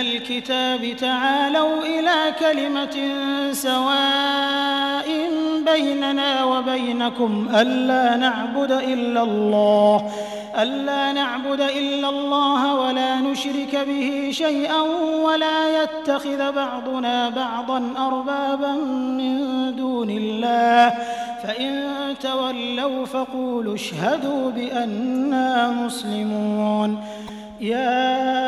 الكتاب تعالوا إلى كلمة سواء بيننا وبينكم ألا نعبد إلا الله ألا نعبد إلا الله ولا نشرك به شيئا ولا يتخذ بعضنا بعضا أربابا من دون الله فإن تولوا فقولوا اشهدوا بأننا مسلمون. يا